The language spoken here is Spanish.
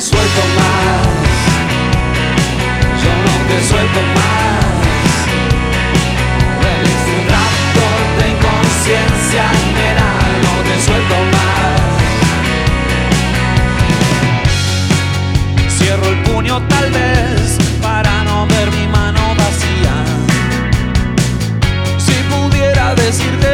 te suelto más. Yo no te suelto más. Eres un rapto de inconsciencia, nena, no te suelto más. Cierro el puño tal vez para no ver mi mano vacía. Si pudiera decirte.